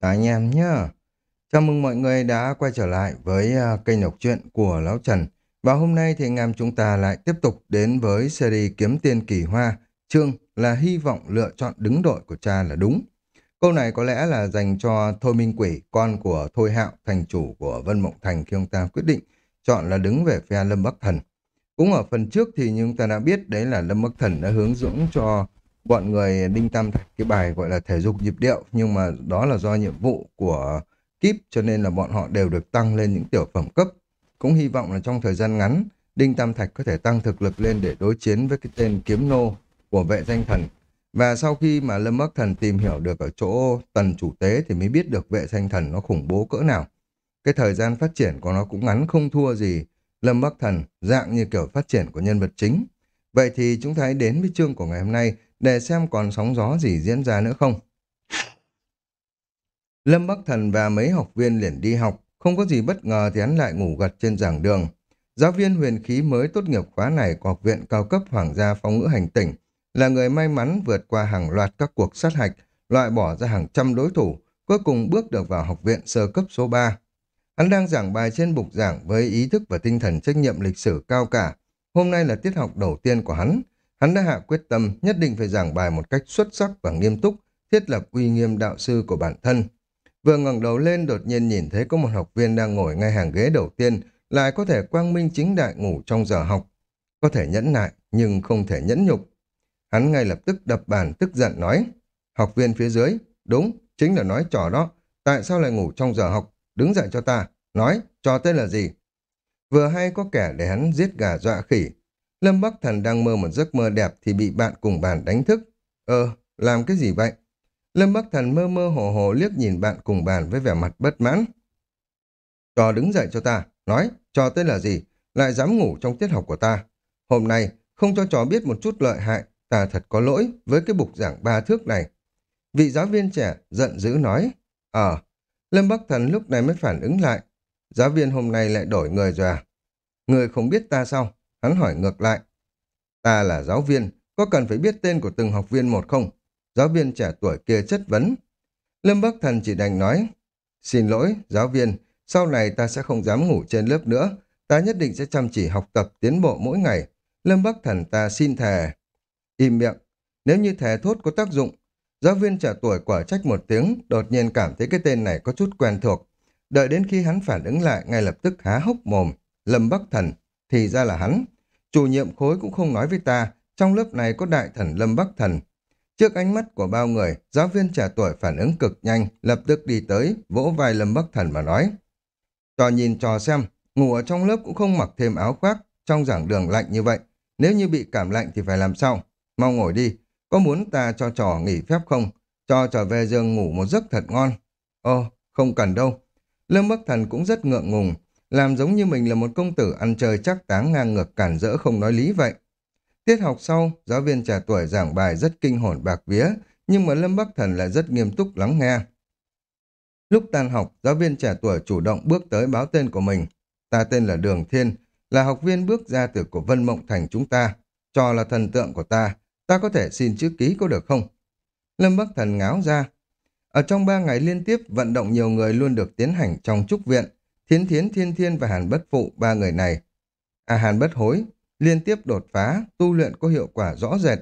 Đó anh em nhá. Chào mừng mọi người đã quay trở lại với à, kênh đọc truyện của Lão Trần. Và hôm nay thì anh em chúng ta lại tiếp tục đến với series Kiếm Tiên Kỳ Hoa. Chương là hy vọng lựa chọn đứng đội của cha là đúng. Câu này có lẽ là dành cho Thôi Minh Quỷ, con của Thôi Hạo, thành chủ của Vân Mộng Thành khi ông ta quyết định chọn là đứng về phe Lâm Bắc Thần. Cũng ở phần trước thì chúng ta đã biết đấy là Lâm Bắc Thần đã hướng dẫn cho bọn người Đinh Tam Thạch, cái bài gọi là thể dục nhịp điệu, nhưng mà đó là do nhiệm vụ của kíp, cho nên là bọn họ đều được tăng lên những tiểu phẩm cấp. Cũng hy vọng là trong thời gian ngắn, Đinh Tam Thạch có thể tăng thực lực lên để đối chiến với cái tên kiếm nô của vệ danh thần. Và sau khi mà Lâm Bắc Thần tìm hiểu được ở chỗ tần chủ tế thì mới biết được vệ danh thần nó khủng bố cỡ nào. Cái thời gian phát triển của nó cũng ngắn, không thua gì Lâm Bắc Thần, dạng như kiểu phát triển của nhân vật chính. Vậy thì chúng ta hãy đến với chương của ngày hôm nay để xem còn sóng gió gì diễn ra nữa không. Lâm Bắc Thần và mấy học viên liền đi học, không có gì bất ngờ thì hắn lại ngủ gật trên giảng đường. Giáo viên huyền khí mới tốt nghiệp khóa này của Học viện Cao cấp Hoàng gia Phong ngữ hành tỉnh, là người may mắn vượt qua hàng loạt các cuộc sát hạch, loại bỏ ra hàng trăm đối thủ, cuối cùng bước được vào học viện sơ cấp số 3. Hắn đang giảng bài trên bục giảng với ý thức và tinh thần trách nhiệm lịch sử cao cả. Hôm nay là tiết học đầu tiên của hắn, Hắn đã hạ quyết tâm nhất định phải giảng bài một cách xuất sắc và nghiêm túc, thiết lập uy nghiêm đạo sư của bản thân. Vừa ngẩng đầu lên đột nhiên nhìn thấy có một học viên đang ngồi ngay hàng ghế đầu tiên, lại có thể quang minh chính đại ngủ trong giờ học. Có thể nhẫn nại, nhưng không thể nhẫn nhục. Hắn ngay lập tức đập bàn tức giận nói, học viên phía dưới, đúng, chính là nói trò đó, tại sao lại ngủ trong giờ học, đứng dậy cho ta, nói, trò tên là gì? Vừa hay có kẻ để hắn giết gà dọa khỉ, Lâm Bắc Thần đang mơ một giấc mơ đẹp thì bị bạn cùng bàn đánh thức. Ờ, làm cái gì vậy? Lâm Bắc Thần mơ mơ hồ hồ liếc nhìn bạn cùng bàn với vẻ mặt bất mãn. Cho đứng dậy cho ta, nói, cho tên là gì? Lại dám ngủ trong tiết học của ta. Hôm nay, không cho trò biết một chút lợi hại, ta thật có lỗi với cái bục giảng ba thước này. Vị giáo viên trẻ giận dữ nói, Ờ, Lâm Bắc Thần lúc này mới phản ứng lại. Giáo viên hôm nay lại đổi người rồi à? Người không biết ta sao? Hắn hỏi ngược lại. Ta là giáo viên, có cần phải biết tên của từng học viên một không? Giáo viên trẻ tuổi kia chất vấn. Lâm Bắc Thần chỉ đành nói. Xin lỗi, giáo viên, sau này ta sẽ không dám ngủ trên lớp nữa. Ta nhất định sẽ chăm chỉ học tập tiến bộ mỗi ngày. Lâm Bắc Thần ta xin thề. Im miệng. Nếu như thề thốt có tác dụng, giáo viên trẻ tuổi quả trách một tiếng, đột nhiên cảm thấy cái tên này có chút quen thuộc. Đợi đến khi hắn phản ứng lại, ngay lập tức há hốc mồm. Lâm Bắc Thần, thì ra là hắn. Chủ nhiệm khối cũng không nói với ta, trong lớp này có đại thần Lâm Bắc Thần. Trước ánh mắt của bao người, giáo viên trẻ tuổi phản ứng cực nhanh, lập tức đi tới, vỗ vai Lâm Bắc Thần mà nói. Trò nhìn trò xem, ngủ ở trong lớp cũng không mặc thêm áo khoác, trong giảng đường lạnh như vậy. Nếu như bị cảm lạnh thì phải làm sao? Mau ngồi đi, có muốn ta cho trò nghỉ phép không? Cho trở về giường ngủ một giấc thật ngon. Ồ, không cần đâu. Lâm Bắc Thần cũng rất ngượng ngùng, làm giống như mình là một công tử ăn chơi chắc táng ngang ngược cản rỡ không nói lý vậy. Tiết học sau, giáo viên trẻ tuổi giảng bài rất kinh hồn bạc vía, nhưng mà Lâm Bắc Thần lại rất nghiêm túc lắng nghe. Lúc tan học, giáo viên trẻ tuổi chủ động bước tới báo tên của mình. Ta tên là Đường Thiên, là học viên bước ra từ của Vân Mộng Thành chúng ta. Cho là thần tượng của ta, ta có thể xin chữ ký có được không? Lâm Bắc Thần ngáo ra. Ở trong ba ngày liên tiếp, vận động nhiều người luôn được tiến hành trong trúc viện. Thiến Thiến Thiên Thiên và Hàn Bất Phụ, ba người này. À Hàn Bất Hối, liên tiếp đột phá, tu luyện có hiệu quả rõ rệt.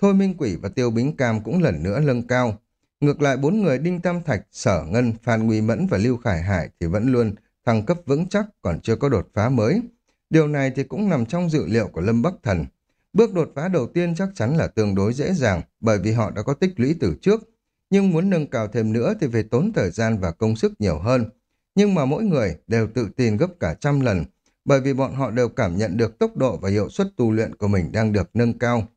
Thôi Minh Quỷ và Tiêu Bính Cam cũng lần nữa lâng cao. Ngược lại bốn người Đinh Tam Thạch, Sở Ngân, Phan Nguy Mẫn và Lưu Khải Hải thì vẫn luôn thăng cấp vững chắc còn chưa có đột phá mới. Điều này thì cũng nằm trong dự liệu của Lâm Bắc Thần. Bước đột phá đầu tiên chắc chắn là tương đối dễ dàng bởi vì họ đã có tích lũy từ trước. Nhưng muốn nâng cao thêm nữa thì phải tốn thời gian và công sức nhiều hơn. Nhưng mà mỗi người đều tự tin gấp cả trăm lần, bởi vì bọn họ đều cảm nhận được tốc độ và hiệu suất tu luyện của mình đang được nâng cao.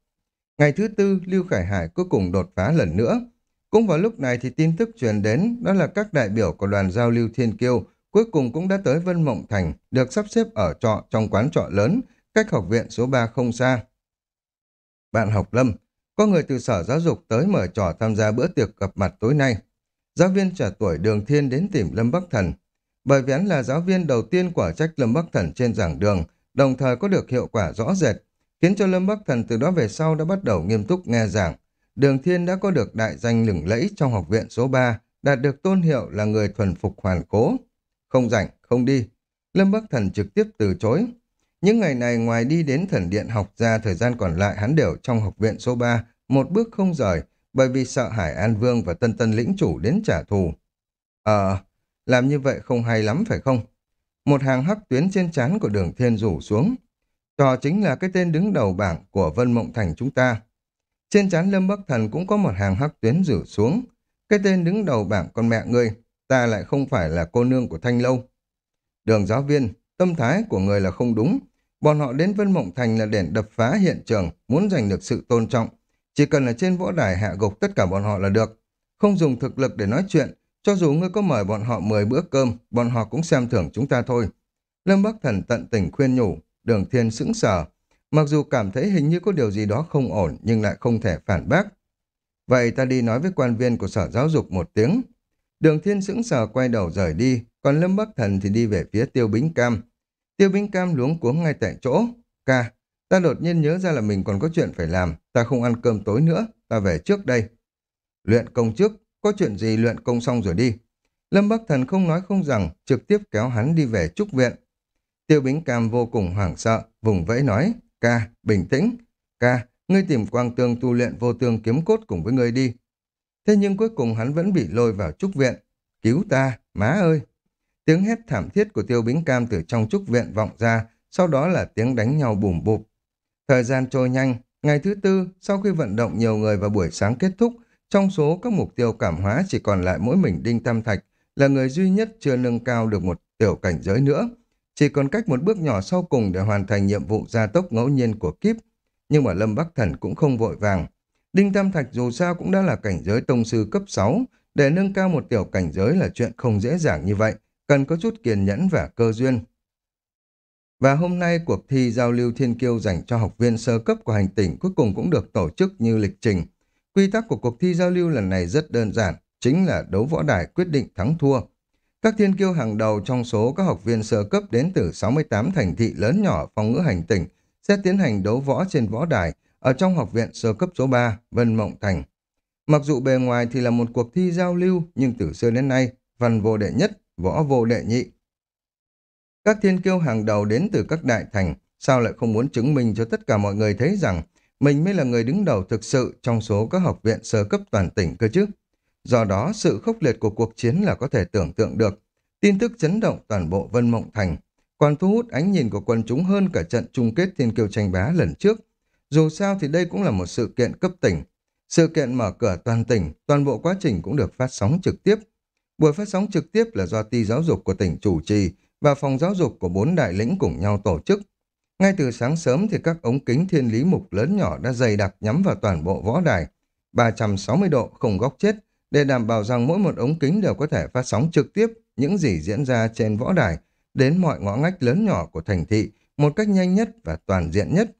Ngày thứ tư, Lưu Khải Hải cuối cùng đột phá lần nữa. Cũng vào lúc này thì tin tức truyền đến, đó là các đại biểu của đoàn giao lưu Thiên Kiêu cuối cùng cũng đã tới Vân Mộng Thành, được sắp xếp ở trọ trong quán trọ lớn, cách học viện số 3 không xa. Bạn học Lâm, có người từ sở giáo dục tới mời trò tham gia bữa tiệc gặp mặt tối nay. Giáo viên trẻ tuổi Đường Thiên đến tìm Lâm Bắc Thần, bởi vì hắn là giáo viên đầu tiên quả trách Lâm Bắc Thần trên giảng đường, đồng thời có được hiệu quả rõ rệt, khiến cho Lâm Bắc Thần từ đó về sau đã bắt đầu nghiêm túc nghe giảng. Đường Thiên đã có được đại danh lừng lẫy trong học viện số 3, đạt được tôn hiệu là người thuần phục hoàn cố. Không rảnh, không đi. Lâm Bắc Thần trực tiếp từ chối. Những ngày này ngoài đi đến thần điện học ra thời gian còn lại hắn đều trong học viện số 3, một bước không rời, bởi vì sợ Hải An Vương và Tân Tân lĩnh chủ đến trả thù. Ờ, làm như vậy không hay lắm phải không? Một hàng hắc tuyến trên trán của đường thiên rủ xuống. Trò chính là cái tên đứng đầu bảng của Vân Mộng Thành chúng ta. Trên trán Lâm Bắc Thần cũng có một hàng hắc tuyến rủ xuống. Cái tên đứng đầu bảng con mẹ ngươi, ta lại không phải là cô nương của Thanh Lâu. Đường giáo viên, tâm thái của người là không đúng. Bọn họ đến Vân Mộng Thành là để đập phá hiện trường, muốn giành được sự tôn trọng. Chỉ cần là trên võ đài hạ gục tất cả bọn họ là được. Không dùng thực lực để nói chuyện, cho dù ngươi có mời bọn họ 10 bữa cơm, bọn họ cũng xem thưởng chúng ta thôi. Lâm Bắc Thần tận tình khuyên nhủ, đường thiên sững sờ. Mặc dù cảm thấy hình như có điều gì đó không ổn, nhưng lại không thể phản bác. Vậy ta đi nói với quan viên của sở giáo dục một tiếng. Đường thiên sững sờ quay đầu rời đi, còn Lâm Bắc Thần thì đi về phía Tiêu Bính Cam. Tiêu Bính Cam luống cuống ngay tại chỗ. Ca, ta đột nhiên nhớ ra là mình còn có chuyện phải làm, ta không ăn cơm tối nữa, ta về trước đây. Luyện công trước, có chuyện gì luyện công xong rồi đi. Lâm Bắc Thần không nói không rằng, trực tiếp kéo hắn đi về trúc viện. Tiêu Bính Cam vô cùng hoảng sợ, vùng vẫy nói, ca, bình tĩnh, ca, ngươi tìm quang tương tu luyện vô tương kiếm cốt cùng với ngươi đi. Thế nhưng cuối cùng hắn vẫn bị lôi vào trúc viện. Cứu ta, má ơi! Tiếng hét thảm thiết của tiêu bính cam từ trong trúc viện vọng ra, sau đó là tiếng đánh nhau bùm bụp. Thời gian trôi nhanh, ngày thứ tư, sau khi vận động nhiều người vào buổi sáng kết thúc, trong số các mục tiêu cảm hóa chỉ còn lại mỗi mình Đinh Tam Thạch là người duy nhất chưa nâng cao được một tiểu cảnh giới nữa. Chỉ còn cách một bước nhỏ sau cùng để hoàn thành nhiệm vụ gia tốc ngẫu nhiên của kiếp. Nhưng mà Lâm Bắc Thần cũng không vội vàng. Đinh Tam Thạch dù sao cũng đã là cảnh giới tông sư cấp 6, để nâng cao một tiểu cảnh giới là chuyện không dễ dàng như vậy, cần có chút kiên nhẫn và cơ duyên. Và hôm nay cuộc thi giao lưu thiên kiêu dành cho học viên sơ cấp của hành tỉnh cuối cùng cũng được tổ chức như lịch trình. Quy tắc của cuộc thi giao lưu lần này rất đơn giản, chính là đấu võ đài quyết định thắng thua. Các thiên kiêu hàng đầu trong số các học viên sơ cấp đến từ 68 thành thị lớn nhỏ phòng ngữ hành tỉnh sẽ tiến hành đấu võ trên võ đài ở trong học viện sơ cấp số 3, Vân Mộng Thành. Mặc dù bề ngoài thì là một cuộc thi giao lưu, nhưng từ xưa đến nay, văn vô đệ nhất, võ vô đệ nhị. Các thiên kiêu hàng đầu đến từ các đại thành, sao lại không muốn chứng minh cho tất cả mọi người thấy rằng mình mới là người đứng đầu thực sự trong số các học viện sơ cấp toàn tỉnh cơ chứ. Do đó, sự khốc liệt của cuộc chiến là có thể tưởng tượng được. Tin tức chấn động toàn bộ Vân Mộng Thành, còn thu hút ánh nhìn của quần chúng hơn cả trận chung kết thiên kiêu tranh bá lần trước. Dù sao thì đây cũng là một sự kiện cấp tỉnh. Sự kiện mở cửa toàn tỉnh, toàn bộ quá trình cũng được phát sóng trực tiếp. Buổi phát sóng trực tiếp là do ty giáo dục của tỉnh chủ trì và phòng giáo dục của bốn đại lĩnh cùng nhau tổ chức. Ngay từ sáng sớm thì các ống kính thiên lý mục lớn nhỏ đã dày đặc nhắm vào toàn bộ võ đài, 360 độ không góc chết, để đảm bảo rằng mỗi một ống kính đều có thể phát sóng trực tiếp những gì diễn ra trên võ đài đến mọi ngõ ngách lớn nhỏ của thành thị một cách nhanh nhất và toàn diện nhất.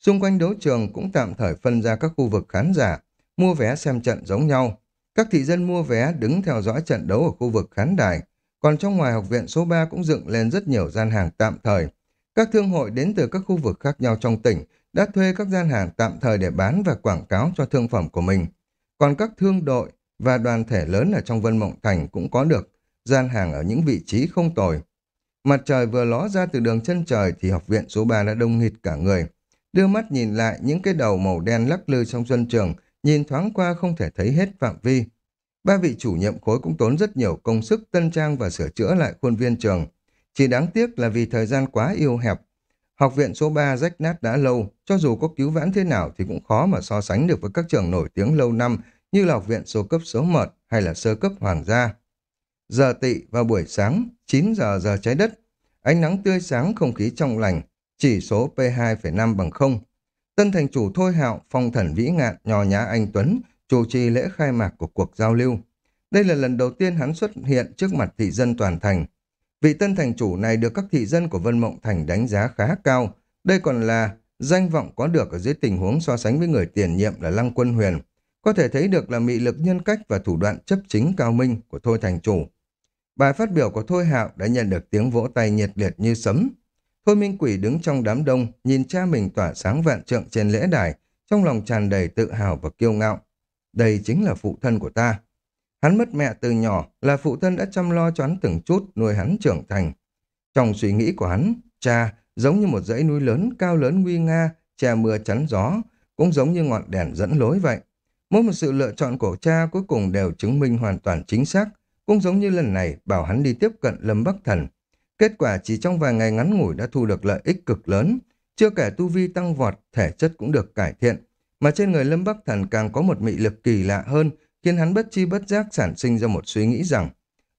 Xung quanh đấu trường cũng tạm thời phân ra các khu vực khán giả, mua vé xem trận giống nhau. Các thị dân mua vé đứng theo dõi trận đấu ở khu vực khán đài, còn trong ngoài học viện số 3 cũng dựng lên rất nhiều gian hàng tạm thời. Các thương hội đến từ các khu vực khác nhau trong tỉnh đã thuê các gian hàng tạm thời để bán và quảng cáo cho thương phẩm của mình. Còn các thương đội và đoàn thể lớn ở trong Vân Mộng Thành cũng có được gian hàng ở những vị trí không tồi. Mặt trời vừa ló ra từ đường chân trời thì học viện số 3 đã đông nghịt cả người. Đưa mắt nhìn lại những cái đầu màu đen lắc lư trong dân trường, nhìn thoáng qua không thể thấy hết phạm vi. Ba vị chủ nhiệm khối cũng tốn rất nhiều công sức tân trang và sửa chữa lại khuôn viên trường. Chỉ đáng tiếc là vì thời gian quá yêu hẹp. Học viện số 3 rách nát đã lâu, cho dù có cứu vãn thế nào thì cũng khó mà so sánh được với các trường nổi tiếng lâu năm như là học viện số cấp số mật hay là sơ cấp hoàng gia. Giờ tị vào buổi sáng, 9 giờ giờ trái đất, ánh nắng tươi sáng không khí trong lành, chỉ số P2,5 bằng 0. Tân thành chủ Thôi Hạo, phong thần vĩ ngạn, nhò nhã anh Tuấn, chủ trì lễ khai mạc của cuộc giao lưu. Đây là lần đầu tiên hắn xuất hiện trước mặt thị dân toàn thành. Vị tân thành chủ này được các thị dân của Vân Mộng Thành đánh giá khá cao. Đây còn là danh vọng có được ở dưới tình huống so sánh với người tiền nhiệm là Lăng Quân Huyền. Có thể thấy được là mị lực nhân cách và thủ đoạn chấp chính cao minh của Thôi Thành Chủ. Bài phát biểu của Thôi Hạo đã nhận được tiếng vỗ tay nhiệt liệt như sấm. Thôi Minh Quỷ đứng trong đám đông, nhìn cha mình tỏa sáng vạn trượng trên lễ đài, trong lòng tràn đầy tự hào và kiêu ngạo. Đây chính là phụ thân của ta. Hắn mất mẹ từ nhỏ là phụ thân đã chăm lo cho hắn từng chút nuôi hắn trưởng thành. Trong suy nghĩ của hắn, cha giống như một dãy núi lớn cao lớn nguy nga, che mưa chắn gió, cũng giống như ngọn đèn dẫn lối vậy. Mỗi một sự lựa chọn của cha cuối cùng đều chứng minh hoàn toàn chính xác, cũng giống như lần này bảo hắn đi tiếp cận Lâm Bắc Thần. Kết quả chỉ trong vài ngày ngắn ngủi đã thu được lợi ích cực lớn, chưa kể tu vi tăng vọt, thể chất cũng được cải thiện, mà trên người Lâm Bắc Thần càng có một mị lực kỳ lạ hơn, khiến hắn bất chi bất giác sản sinh ra một suy nghĩ rằng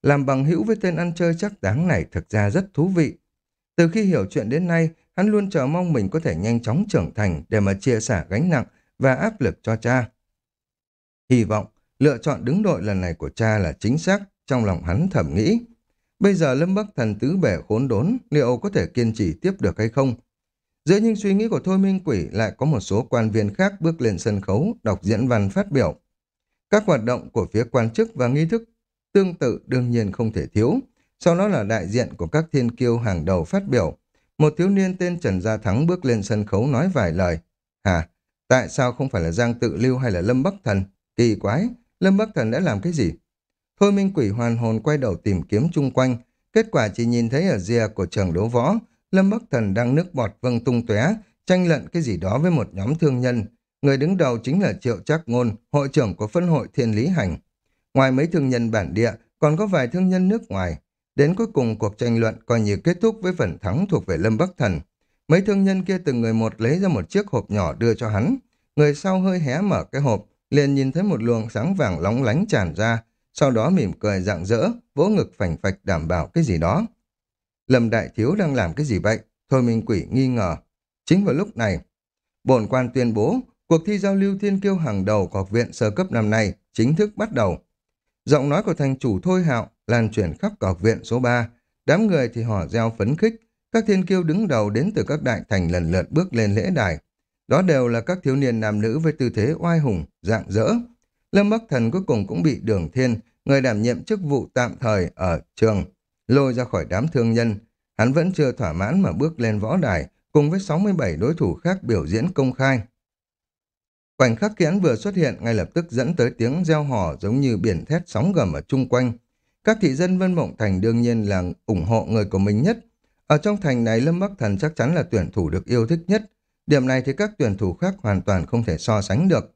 làm bằng hữu với tên ăn chơi chắc đáng này thực ra rất thú vị. Từ khi hiểu chuyện đến nay, hắn luôn chờ mong mình có thể nhanh chóng trưởng thành để mà chia sẻ gánh nặng và áp lực cho cha. Hy vọng, lựa chọn đứng đội lần này của cha là chính xác, trong lòng hắn thầm nghĩ. Bây giờ Lâm Bắc Thần tứ bể khốn đốn, liệu có thể kiên trì tiếp được hay không? Giữa những suy nghĩ của Thôi Minh Quỷ lại có một số quan viên khác bước lên sân khấu, đọc diễn văn phát biểu. Các hoạt động của phía quan chức và nghi thức tương tự đương nhiên không thể thiếu. Sau đó là đại diện của các thiên kiêu hàng đầu phát biểu. Một thiếu niên tên Trần Gia Thắng bước lên sân khấu nói vài lời. Hả? Tại sao không phải là Giang Tự Lưu hay là Lâm Bắc Thần? Kỳ quái, Lâm Bắc Thần đã làm cái gì? Thôi Minh Quỷ hoàn hồn quay đầu tìm kiếm chung quanh. Kết quả chỉ nhìn thấy ở rìa của trường đấu võ, Lâm Bắc Thần đang nước bọt vâng tung tóe tranh lận cái gì đó với một nhóm thương nhân. Người đứng đầu chính là Triệu Trác Ngôn, hội trưởng của phân hội Thiên Lý Hành. Ngoài mấy thương nhân bản địa, còn có vài thương nhân nước ngoài. Đến cuối cùng cuộc tranh luận coi như kết thúc với phần thắng thuộc về Lâm Bắc Thần. Mấy thương nhân kia từng người một lấy ra một chiếc hộp nhỏ đưa cho hắn. Người sau hơi hé mở cái hộp, liền nhìn thấy một luồng sáng vàng lóng lánh tràn ra, sau đó mỉm cười rạng rỡ, vỗ ngực phành phạch đảm bảo cái gì đó. Lâm Đại Thiếu đang làm cái gì vậy? Thôi Minh Quỷ nghi ngờ. Chính vào lúc này, bổn quan tuyên bố cuộc thi giao lưu thiên kiêu hàng đầu của học viện sơ cấp năm nay chính thức bắt đầu. Giọng nói của thành chủ Thôi Hạo lan truyền khắp cả học viện số 3. Đám người thì hò reo phấn khích. Các thiên kiêu đứng đầu đến từ các đại thành lần lượt bước lên lễ đài. Đó đều là các thiếu niên nam nữ với tư thế oai hùng, dạng dỡ. Lâm Bắc Thần cuối cùng cũng bị Đường Thiên, người đảm nhiệm chức vụ tạm thời ở trường, lôi ra khỏi đám thương nhân. Hắn vẫn chưa thỏa mãn mà bước lên võ đài, cùng với 67 đối thủ khác biểu diễn công khai. Khoảnh khắc khi hắn vừa xuất hiện ngay lập tức dẫn tới tiếng reo hò giống như biển thét sóng gầm ở chung quanh. Các thị dân Vân Mộng Thành đương nhiên là ủng hộ người của mình nhất. Ở trong thành này Lâm Bắc Thần chắc chắn là tuyển thủ được yêu thích nhất. Điểm này thì các tuyển thủ khác hoàn toàn không thể so sánh được.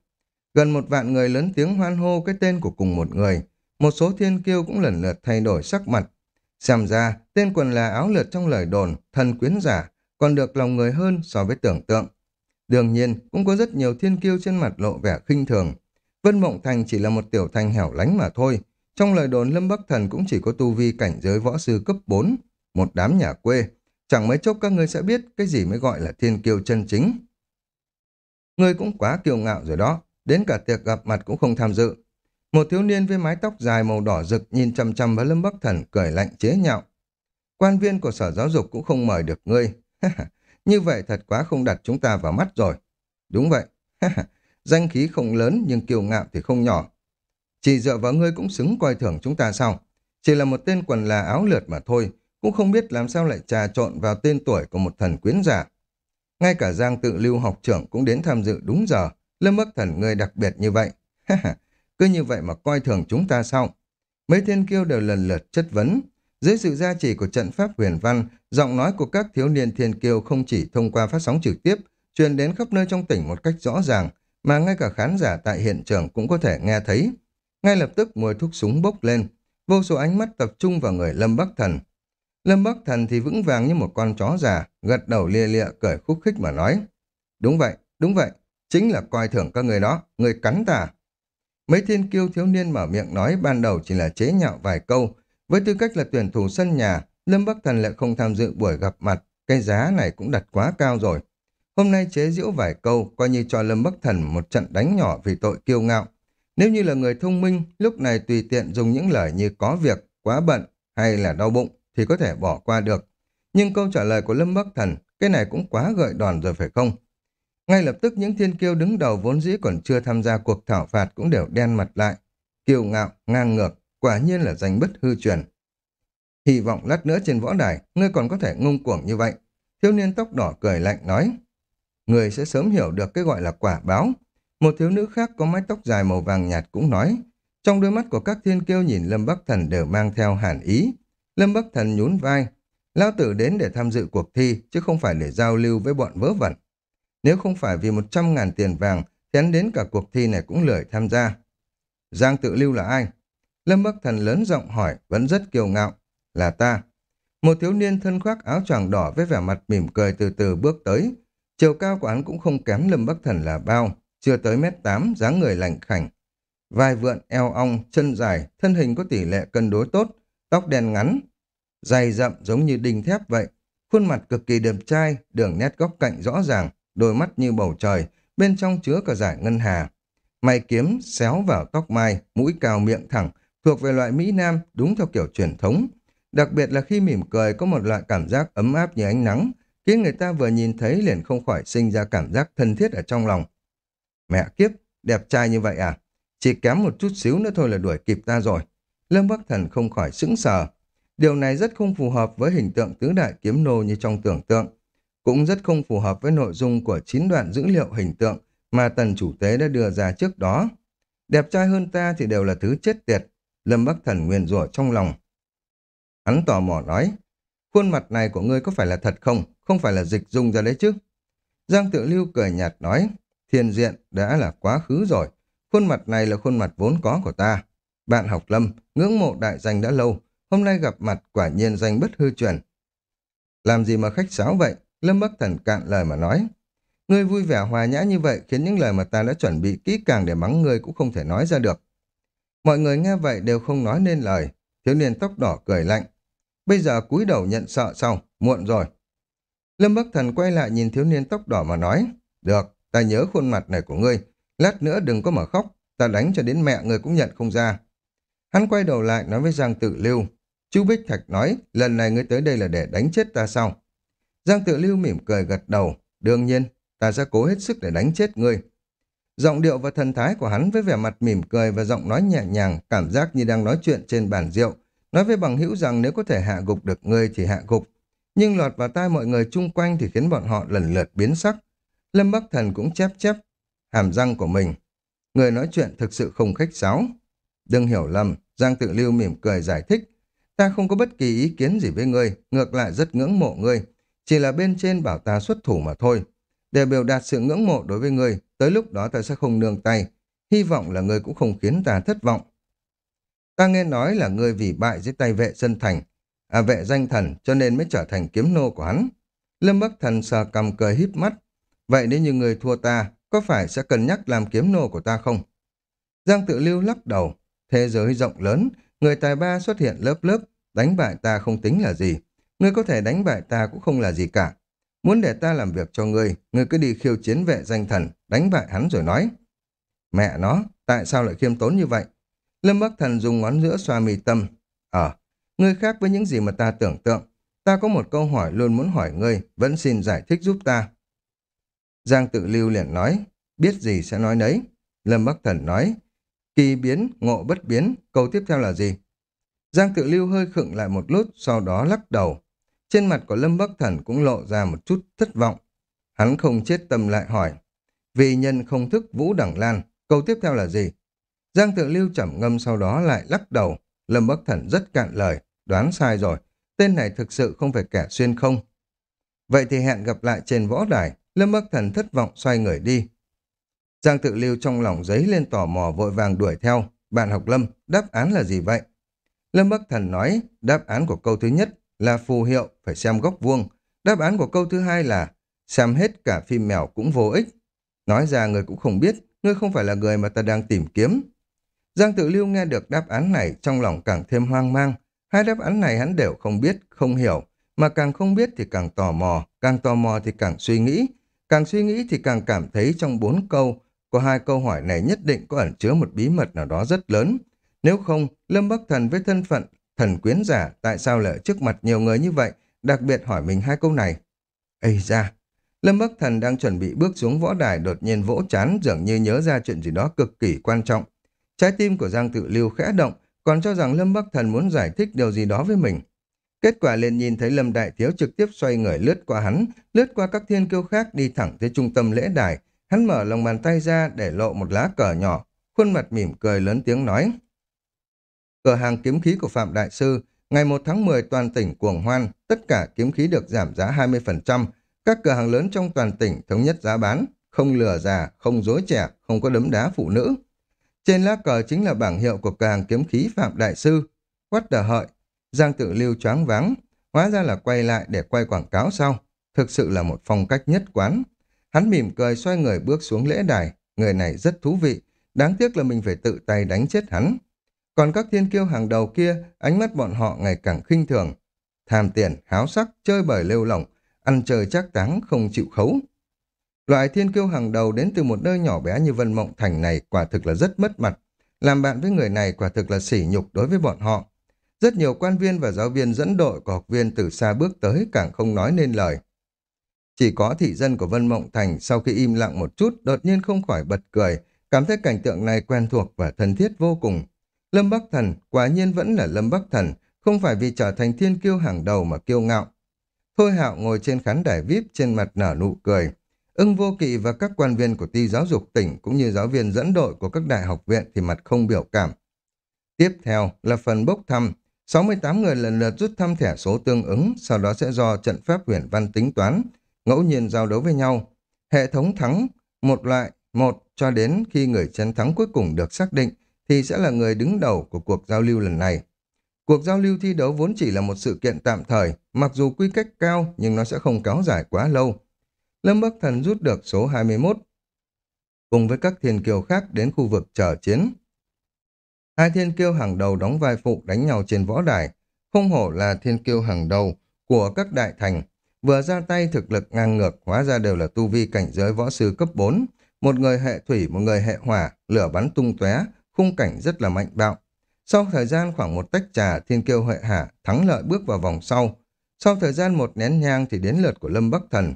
Gần một vạn người lớn tiếng hoan hô cái tên của cùng một người. Một số thiên kiêu cũng lần lượt thay đổi sắc mặt. Xem ra, tên quần là áo lượt trong lời đồn, thần quyến giả, còn được lòng người hơn so với tưởng tượng. Đương nhiên, cũng có rất nhiều thiên kiêu trên mặt lộ vẻ khinh thường. Vân Mộng Thành chỉ là một tiểu thành hẻo lánh mà thôi. Trong lời đồn Lâm Bắc Thần cũng chỉ có tu vi cảnh giới võ sư cấp 4, một đám nhà quê. Chẳng mấy chốc các ngươi sẽ biết cái gì mới gọi là thiên kiêu chân chính. Ngươi cũng quá kiêu ngạo rồi đó, đến cả tiệc gặp mặt cũng không tham dự. Một thiếu niên với mái tóc dài màu đỏ rực nhìn chăm chăm vào Lâm Bắc Thần cười lạnh chế nhạo. Quan viên của sở giáo dục cũng không mời được ngươi. Như vậy thật quá không đặt chúng ta vào mắt rồi. Đúng vậy. Danh khí không lớn nhưng kiêu ngạo thì không nhỏ. Chỉ dựa vào ngươi cũng xứng coi thưởng chúng ta sao? Chỉ là một tên quần là áo lượt mà thôi, cũng không biết làm sao lại trà trộn vào tên tuổi của một thần quyến giả. Ngay cả Giang tự lưu học trưởng cũng đến tham dự đúng giờ, Lâm Bắc Thần ngươi đặc biệt như vậy. Cứ như vậy mà coi thường chúng ta sao? Mấy thiên kiêu đều lần lượt chất vấn. Dưới sự gia trì của trận pháp huyền văn, giọng nói của các thiếu niên thiên kiêu không chỉ thông qua phát sóng trực tiếp, truyền đến khắp nơi trong tỉnh một cách rõ ràng, mà ngay cả khán giả tại hiện trường cũng có thể nghe thấy. Ngay lập tức mùi thuốc súng bốc lên, vô số ánh mắt tập trung vào người Lâm Bắc Thần. Lâm Bắc Thần thì vững vàng như một con chó già, gật đầu lia lịa cởi khúc khích mà nói. Đúng vậy, đúng vậy, chính là coi thưởng các người đó, người cắn tà. Mấy thiên kiêu thiếu niên mở miệng nói ban đầu chỉ là chế nhạo vài câu. Với tư cách là tuyển thủ sân nhà, Lâm Bắc Thần lại không tham dự buổi gặp mặt, cái giá này cũng đặt quá cao rồi. Hôm nay chế giễu vài câu, coi như cho Lâm Bắc Thần một trận đánh nhỏ vì tội kiêu ngạo. Nếu như là người thông minh, lúc này tùy tiện dùng những lời như có việc, quá bận hay là đau bụng thì có thể bỏ qua được. Nhưng câu trả lời của Lâm Bắc Thần, cái này cũng quá gợi đòn rồi phải không? Ngay lập tức những thiên kiêu đứng đầu vốn dĩ còn chưa tham gia cuộc thảo phạt cũng đều đen mặt lại. Kiêu ngạo, ngang ngược, quả nhiên là danh bất hư truyền. Hy vọng lát nữa trên võ đài, ngươi còn có thể ngông cuồng như vậy. Thiếu niên tóc đỏ cười lạnh nói. Người sẽ sớm hiểu được cái gọi là quả báo. Một thiếu nữ khác có mái tóc dài màu vàng nhạt cũng nói. Trong đôi mắt của các thiên kiêu nhìn Lâm Bắc Thần đều mang theo hàn ý. Lâm Bắc Thần nhún vai. Lao tử đến để tham dự cuộc thi, chứ không phải để giao lưu với bọn vớ vẩn. Nếu không phải vì một trăm ngàn tiền vàng, thì hắn đến cả cuộc thi này cũng lười tham gia. Giang tự lưu là ai? Lâm Bắc Thần lớn giọng hỏi, vẫn rất kiêu ngạo. Là ta. Một thiếu niên thân khoác áo choàng đỏ với vẻ mặt mỉm cười từ từ bước tới. Chiều cao của hắn cũng không kém Lâm Bắc Thần là bao, chưa tới mét tám, dáng người lành khảnh. Vai vượn, eo ong, chân dài, thân hình có tỷ lệ cân đối tốt, tóc đen ngắn, dày rậm giống như đinh thép vậy. Khuôn mặt cực kỳ đẹp trai, đường nét góc cạnh rõ ràng, đôi mắt như bầu trời, bên trong chứa cả giải ngân hà. Mày kiếm xéo vào tóc mai, mũi cao miệng thẳng, thuộc về loại Mỹ Nam đúng theo kiểu truyền thống. Đặc biệt là khi mỉm cười có một loại cảm giác ấm áp như ánh nắng, khiến người ta vừa nhìn thấy liền không khỏi sinh ra cảm giác thân thiết ở trong lòng. Mẹ kiếp, đẹp trai như vậy à? Chỉ kém một chút xíu nữa thôi là đuổi kịp ta rồi. Lâm Bắc Thần không khỏi sững sờ. Điều này rất không phù hợp với hình tượng tứ đại kiếm nô như trong tưởng tượng. Cũng rất không phù hợp với nội dung của chín đoạn dữ liệu hình tượng mà tần chủ tế đã đưa ra trước đó. Đẹp trai hơn ta thì đều là thứ chết tiệt. Lâm Bắc Thần nguyên rủa trong lòng. Hắn tò mò nói, khuôn mặt này của ngươi có phải là thật không? Không phải là dịch dung ra đấy chứ? Giang tự lưu cười nhạt nói, thiên diện đã là quá khứ rồi. Khuôn mặt này là khuôn mặt vốn có của ta. Bạn học lâm, ngưỡng mộ đại danh đã lâu, hôm nay gặp mặt quả nhiên danh bất hư truyền. Làm gì mà khách sáo vậy? Lâm Bắc Thần cạn lời mà nói. Ngươi vui vẻ hòa nhã như vậy khiến những lời mà ta đã chuẩn bị kỹ càng để mắng ngươi cũng không thể nói ra được. Mọi người nghe vậy đều không nói nên lời. Thiếu niên tóc đỏ cười lạnh. Bây giờ cúi đầu nhận sợ xong, muộn rồi. Lâm Bắc Thần quay lại nhìn thiếu niên tóc đỏ mà nói. Được, ta nhớ khuôn mặt này của ngươi. Lát nữa đừng có mở khóc, ta đánh cho đến mẹ người cũng nhận không ra. Hắn quay đầu lại nói với Giang Tự Lưu. Chú Bích Thạch nói, lần này ngươi tới đây là để đánh chết ta sao? Giang Tự Lưu mỉm cười gật đầu. Đương nhiên, ta sẽ cố hết sức để đánh chết ngươi. Giọng điệu và thần thái của hắn với vẻ mặt mỉm cười và giọng nói nhẹ nhàng, cảm giác như đang nói chuyện trên bàn rượu, nói với bằng hữu rằng nếu có thể hạ gục được ngươi thì hạ gục. Nhưng lọt vào tai mọi người chung quanh thì khiến bọn họ lần lượt biến sắc. Lâm Bắc Thần cũng chép chép hàm răng của mình. Người nói chuyện thực sự không khách sáo. Đừng hiểu lầm, Giang Tự Lưu mỉm cười giải thích. Ta không có bất kỳ ý kiến gì với ngươi, ngược lại rất ngưỡng mộ ngươi. Chỉ là bên trên bảo ta xuất thủ mà thôi. Để biểu đạt sự ngưỡng mộ đối với ngươi, tới lúc đó ta sẽ không nương tay. Hy vọng là ngươi cũng không khiến ta thất vọng. Ta nghe nói là ngươi vì bại dưới tay vệ dân thành, à vệ danh thần cho nên mới trở thành kiếm nô của hắn. Lâm Bắc Thần sờ cầm cười híp mắt. Vậy nếu như ngươi thua ta, có phải sẽ cân nhắc làm kiếm nô của ta không? Giang tự lưu lắc đầu. Thế giới rộng lớn, người tài ba xuất hiện lớp lớp, đánh bại ta không tính là gì. Ngươi có thể đánh bại ta cũng không là gì cả. Muốn để ta làm việc cho ngươi, ngươi cứ đi khiêu chiến vệ danh thần, đánh bại hắn rồi nói. Mẹ nó, tại sao lại khiêm tốn như vậy? Lâm Bắc Thần dùng ngón giữa xoa mì tâm. Ờ, ngươi khác với những gì mà ta tưởng tượng. Ta có một câu hỏi luôn muốn hỏi ngươi, vẫn xin giải thích giúp ta. Giang tự lưu liền nói, biết gì sẽ nói nấy. Lâm Bắc Thần nói, kỳ biến, ngộ bất biến, câu tiếp theo là gì? Giang tự lưu hơi khựng lại một lúc, sau đó lắc đầu. Trên mặt của Lâm Bắc Thần cũng lộ ra một chút thất vọng. Hắn không chết tâm lại hỏi, vì nhân không thức Vũ Đẳng Lan, câu tiếp theo là gì? Giang tự lưu trầm ngâm sau đó lại lắc đầu. Lâm Bắc Thần rất cạn lời, đoán sai rồi. Tên này thực sự không phải kẻ xuyên không. Vậy thì hẹn gặp lại trên võ đài. Lâm Bắc Thần thất vọng xoay người đi. Giang tự lưu trong lòng giấy lên tò mò vội vàng đuổi theo. Bạn học Lâm, đáp án là gì vậy? Lâm Bắc Thần nói, đáp án của câu thứ nhất là phù hiệu, phải xem góc vuông. Đáp án của câu thứ hai là xem hết cả phim mèo cũng vô ích. Nói ra người cũng không biết, ngươi không phải là người mà ta đang tìm kiếm. Giang tự lưu nghe được đáp án này trong lòng càng thêm hoang mang. Hai đáp án này hắn đều không biết, không hiểu, mà càng không biết thì càng tò mò, càng tò mò thì càng suy nghĩ, càng suy nghĩ thì càng cảm thấy trong bốn câu có hai câu hỏi này nhất định có ẩn chứa một bí mật nào đó rất lớn. Nếu không, Lâm Bắc Thần với thân phận thần quyến giả tại sao lại trước mặt nhiều người như vậy, đặc biệt hỏi mình hai câu này. Ây ra, Lâm Bắc Thần đang chuẩn bị bước xuống võ đài đột nhiên vỗ chán dường như nhớ ra chuyện gì đó cực kỳ quan trọng. Trái tim của Giang Tự Lưu khẽ động, còn cho rằng Lâm Bắc Thần muốn giải thích điều gì đó với mình. Kết quả liền nhìn thấy Lâm Đại Thiếu trực tiếp xoay người lướt qua hắn, lướt qua các thiên kiêu khác đi thẳng tới trung tâm lễ đài. Hắn mở lòng bàn tay ra để lộ một lá cờ nhỏ, khuôn mặt mỉm cười lớn tiếng nói cửa hàng kiếm khí của Phạm Đại Sư, ngày 1 tháng 10 toàn tỉnh cuồng hoan, tất cả kiếm khí được giảm giá 20%, các cửa hàng lớn trong toàn tỉnh thống nhất giá bán, không lừa già, không dối trẻ, không có đấm đá phụ nữ. Trên lá cờ chính là bảng hiệu của cửa hàng kiếm khí Phạm Đại Sư. Quát đờ hợi, Giang tự lưu choáng váng, hóa ra là quay lại để quay quảng cáo sau. Thực sự là một phong cách nhất quán. Hắn mỉm cười xoay người bước xuống lễ đài, người này rất thú vị, đáng tiếc là mình phải tự tay đánh chết hắn. Còn các thiên kiêu hàng đầu kia, ánh mắt bọn họ ngày càng khinh thường. Tham tiền, háo sắc, chơi bời lêu lỏng, ăn chơi chắc táng, không chịu khấu. Loại thiên kiêu hàng đầu đến từ một nơi nhỏ bé như Vân Mộng Thành này quả thực là rất mất mặt. Làm bạn với người này quả thực là sỉ nhục đối với bọn họ. Rất nhiều quan viên và giáo viên dẫn đội của học viên từ xa bước tới càng không nói nên lời. Chỉ có thị dân của Vân Mộng Thành sau khi im lặng một chút đột nhiên không khỏi bật cười, cảm thấy cảnh tượng này quen thuộc và thân thiết vô cùng. Lâm Bắc Thần quả nhiên vẫn là Lâm Bắc Thần, không phải vì trở thành thiên kiêu hàng đầu mà kiêu ngạo. Thôi hạo ngồi trên khán đài VIP trên mặt nở nụ cười. Ưng vô kỵ và các quan viên của ty giáo dục tỉnh cũng như giáo viên dẫn đội của các đại học viện thì mặt không biểu cảm. Tiếp theo là phần bốc thăm. 68 người lần lượt rút thăm thẻ số tương ứng, sau đó sẽ do trận pháp huyền văn tính toán, ngẫu nhiên giao đấu với nhau. Hệ thống thắng một loại, một cho đến khi người chiến thắng cuối cùng được xác định thì sẽ là người đứng đầu của cuộc giao lưu lần này. Cuộc giao lưu thi đấu vốn chỉ là một sự kiện tạm thời, mặc dù quy cách cao nhưng nó sẽ không kéo dài quá lâu. Lâm Bắc Thần rút được số 21, cùng với các thiên kiều khác đến khu vực chờ chiến. Hai thiên kiêu hàng đầu đóng vai phụ đánh nhau trên võ đài, không hổ là thiên kiêu hàng đầu của các đại thành. Vừa ra tay thực lực ngang ngược hóa ra đều là tu vi cảnh giới võ sư cấp 4, một người hệ thủy, một người hệ hỏa, lửa bắn tung tóe, khung cảnh rất là mạnh bạo. Sau thời gian khoảng một tách trà, thiên kiêu Huệ hạ thắng lợi bước vào vòng sau. Sau thời gian một nén nhang thì đến lượt của Lâm Bắc Thần.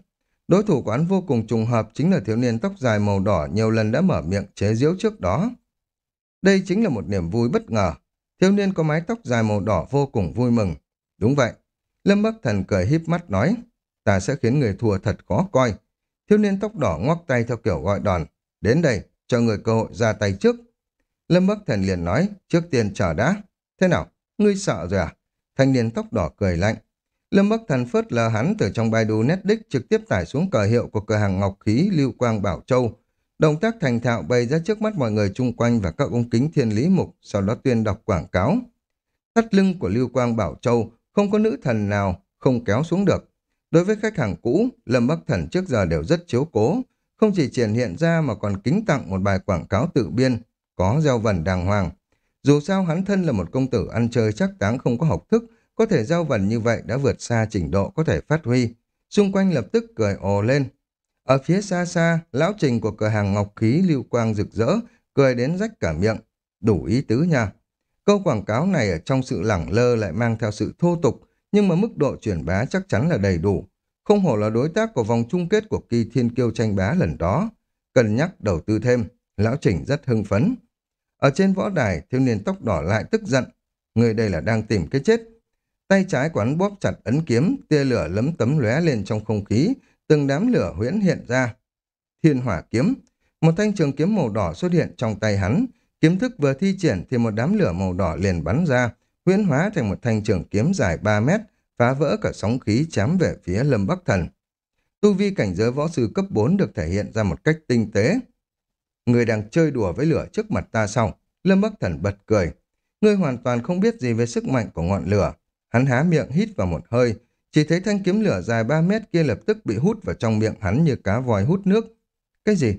Đối thủ của vô cùng trùng hợp chính là thiếu niên tóc dài màu đỏ nhiều lần đã mở miệng chế giễu trước đó. Đây chính là một niềm vui bất ngờ. Thiếu niên có mái tóc dài màu đỏ vô cùng vui mừng. Đúng vậy. Lâm Bắc Thần cười híp mắt nói, ta sẽ khiến người thua thật khó coi. Thiếu niên tóc đỏ ngoắc tay theo kiểu gọi đòn. Đến đây, cho người cơ hội ra tay trước. Lâm Bắc Thần liền nói, trước tiên chờ đã. Thế nào, ngươi sợ rồi à? Thanh niên tóc đỏ cười lạnh. Lâm Bắc Thần phớt lờ hắn từ trong Baidu Netdick trực tiếp tải xuống cờ hiệu của cửa hàng ngọc khí Lưu Quang Bảo Châu. Động tác thành thạo bày ra trước mắt mọi người chung quanh và các ống kính thiên lý mục, sau đó tuyên đọc quảng cáo. Thắt lưng của Lưu Quang Bảo Châu không có nữ thần nào không kéo xuống được. Đối với khách hàng cũ, Lâm Bắc Thần trước giờ đều rất chiếu cố, không chỉ triển hiện ra mà còn kính tặng một bài quảng cáo tự biên, có gieo vần đàng hoàng. Dù sao hắn thân là một công tử ăn chơi chắc táng không có học thức, có thể gieo vần như vậy đã vượt xa trình độ có thể phát huy. Xung quanh lập tức cười ồ lên. Ở phía xa xa, lão trình của cửa hàng ngọc khí lưu quang rực rỡ, cười đến rách cả miệng. Đủ ý tứ nha. Câu quảng cáo này ở trong sự lẳng lơ lại mang theo sự thô tục, nhưng mà mức độ truyền bá chắc chắn là đầy đủ. Không hổ là đối tác của vòng chung kết của kỳ thiên kiêu tranh bá lần đó. Cần nhắc đầu tư thêm, lão trình rất hưng phấn. Ở trên võ đài, thiếu niên tóc đỏ lại tức giận. Người đây là đang tìm cái chết. Tay trái quán bóp chặt ấn kiếm, tia lửa lấm tấm lóe lên trong không khí, từng đám lửa huyễn hiện ra. Thiên hỏa kiếm, một thanh trường kiếm màu đỏ xuất hiện trong tay hắn. Kiếm thức vừa thi triển thì một đám lửa màu đỏ liền bắn ra, huyễn hóa thành một thanh trường kiếm dài 3 mét, phá vỡ cả sóng khí chám về phía Lâm Bắc Thần. Tu vi cảnh giới võ sư cấp 4 được thể hiện ra một cách tinh tế. Người đang chơi đùa với lửa trước mặt ta sau. Lâm Bắc Thần bật cười. Ngươi hoàn toàn không biết gì về sức mạnh của ngọn lửa. Hắn há miệng hít vào một hơi. Chỉ thấy thanh kiếm lửa dài 3 mét kia lập tức bị hút vào trong miệng hắn như cá vòi hút nước. Cái gì?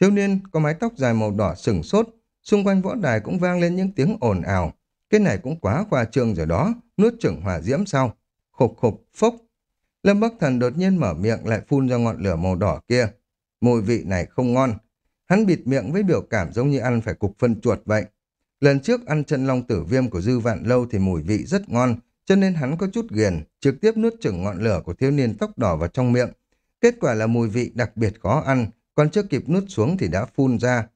Thiếu niên có mái tóc dài màu đỏ sừng sốt. Xung quanh võ đài cũng vang lên những tiếng ồn ào. Cái này cũng quá khoa trương rồi đó. Nuốt chửng hỏa diễm sau. Khục khục, phốc. Lâm Bắc Thần đột nhiên mở miệng lại phun ra ngọn lửa màu đỏ kia. Mùi vị này không ngon. Hắn bịt miệng với biểu cảm giống như ăn phải cục phân chuột vậy. Lần trước ăn chân long tử viêm của dư vạn lâu thì mùi vị rất ngon, cho nên hắn có chút ghiền, trực tiếp nuốt chửng ngọn lửa của thiếu niên tóc đỏ vào trong miệng. Kết quả là mùi vị đặc biệt khó ăn, còn chưa kịp nuốt xuống thì đã phun ra.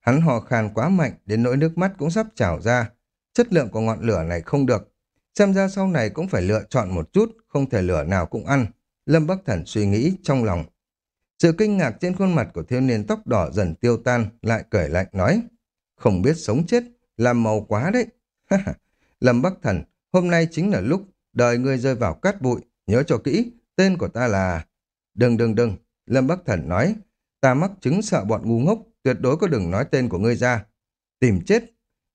Hắn hò khan quá mạnh, đến nỗi nước mắt cũng sắp trào ra. Chất lượng của ngọn lửa này không được. Xem ra sau này cũng phải lựa chọn một chút, không thể lửa nào cũng ăn. Lâm Bắc Thần suy nghĩ trong lòng. Sự kinh ngạc trên khuôn mặt của thiếu niên tóc đỏ dần tiêu tan, lại cười lạnh nói. Không biết sống chết, làm màu quá đấy. Lâm Bắc Thần, hôm nay chính là lúc đời ngươi rơi vào cát bụi, nhớ cho kỹ, tên của ta là... Đừng đừng đừng, Lâm Bắc Thần nói, ta mắc chứng sợ bọn ngu ngốc, tuyệt đối có đừng nói tên của ngươi ra. Tìm chết.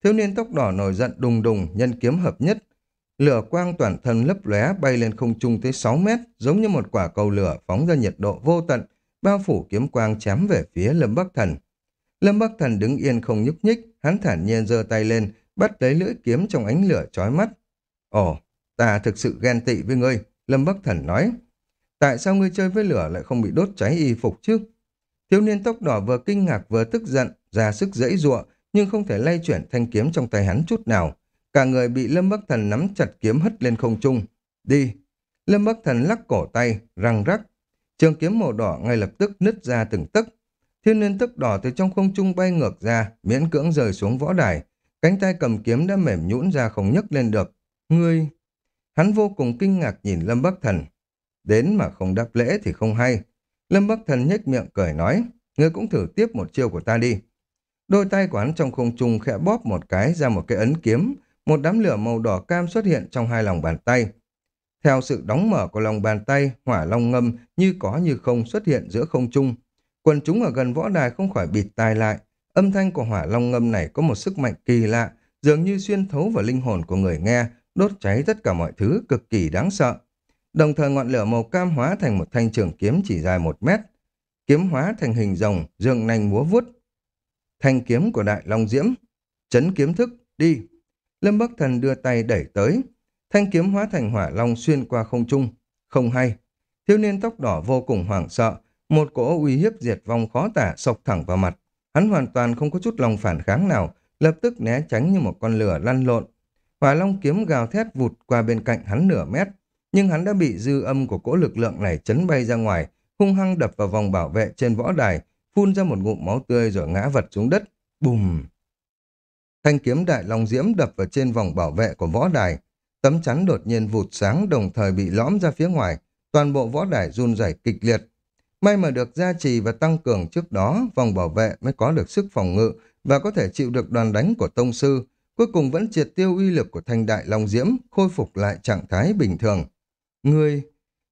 Thiếu niên tóc đỏ nổi giận đùng đùng, nhân kiếm hợp nhất. Lửa quang toàn thân lấp lóe bay lên không trung tới 6 mét, giống như một quả cầu lửa phóng ra nhiệt độ vô tận, bao phủ kiếm quang chém về phía Lâm Bắc Thần. Lâm Bắc Thần đứng yên không nhúc nhích, hắn thản nhiên giơ tay lên, bắt lấy lưỡi kiếm trong ánh lửa chói mắt. Ồ, ta thực sự ghen tị với ngươi, Lâm Bắc Thần nói. Tại sao ngươi chơi với lửa lại không bị đốt cháy y phục chứ? Thiếu niên tóc đỏ vừa kinh ngạc vừa tức giận, ra sức dãy giụa, nhưng không thể lay chuyển thanh kiếm trong tay hắn chút nào. Cả người bị Lâm Bắc Thần nắm chặt kiếm hất lên không trung. Đi! Lâm Bắc Thần lắc cổ tay, răng rắc. Trường kiếm màu đỏ ngay lập tức nứt ra từng tấc. Thiên niên tức đỏ từ trong không trung bay ngược ra, miễn cưỡng rời xuống võ đài. Cánh tay cầm kiếm đã mềm nhũn ra không nhấc lên được. Ngươi! Hắn vô cùng kinh ngạc nhìn Lâm Bắc Thần. Đến mà không đáp lễ thì không hay. Lâm Bắc Thần nhếch miệng cười nói, ngươi cũng thử tiếp một chiêu của ta đi. Đôi tay của hắn trong không trung khẽ bóp một cái ra một cái ấn kiếm, một đám lửa màu đỏ cam xuất hiện trong hai lòng bàn tay. Theo sự đóng mở của lòng bàn tay, hỏa long ngâm như có như không xuất hiện giữa không trung. Quần chúng ở gần võ đài không khỏi bịt tai lại. Âm thanh của hỏa long ngâm này có một sức mạnh kỳ lạ, dường như xuyên thấu vào linh hồn của người nghe, đốt cháy tất cả mọi thứ cực kỳ đáng sợ. Đồng thời ngọn lửa màu cam hóa thành một thanh trường kiếm chỉ dài một mét. Kiếm hóa thành hình rồng, dương nanh múa vuốt. Thanh kiếm của Đại Long Diễm. Chấn kiếm thức, đi. Lâm Bắc Thần đưa tay đẩy tới. Thanh kiếm hóa thành hỏa long xuyên qua không trung. Không hay. Thiếu niên tóc đỏ vô cùng hoảng sợ. Một cỗ uy hiếp diệt vong khó tả sộc thẳng vào mặt. Hắn hoàn toàn không có chút lòng phản kháng nào, lập tức né tránh như một con lửa lăn lộn. Hỏa long kiếm gào thét vụt qua bên cạnh hắn nửa mét, nhưng hắn đã bị dư âm của cỗ lực lượng này chấn bay ra ngoài, hung hăng đập vào vòng bảo vệ trên võ đài, phun ra một ngụm máu tươi rồi ngã vật xuống đất. Bùm! Thanh kiếm đại long diễm đập vào trên vòng bảo vệ của võ đài. Tấm chắn đột nhiên vụt sáng đồng thời bị lõm ra phía ngoài. Toàn bộ võ đài run rẩy kịch liệt. May mà được gia trì và tăng cường trước đó, vòng bảo vệ mới có được sức phòng ngự và có thể chịu được đoàn đánh của tông sư. Cuối cùng vẫn triệt tiêu uy lực của thanh đại long diễm, khôi phục lại trạng thái bình thường. Người...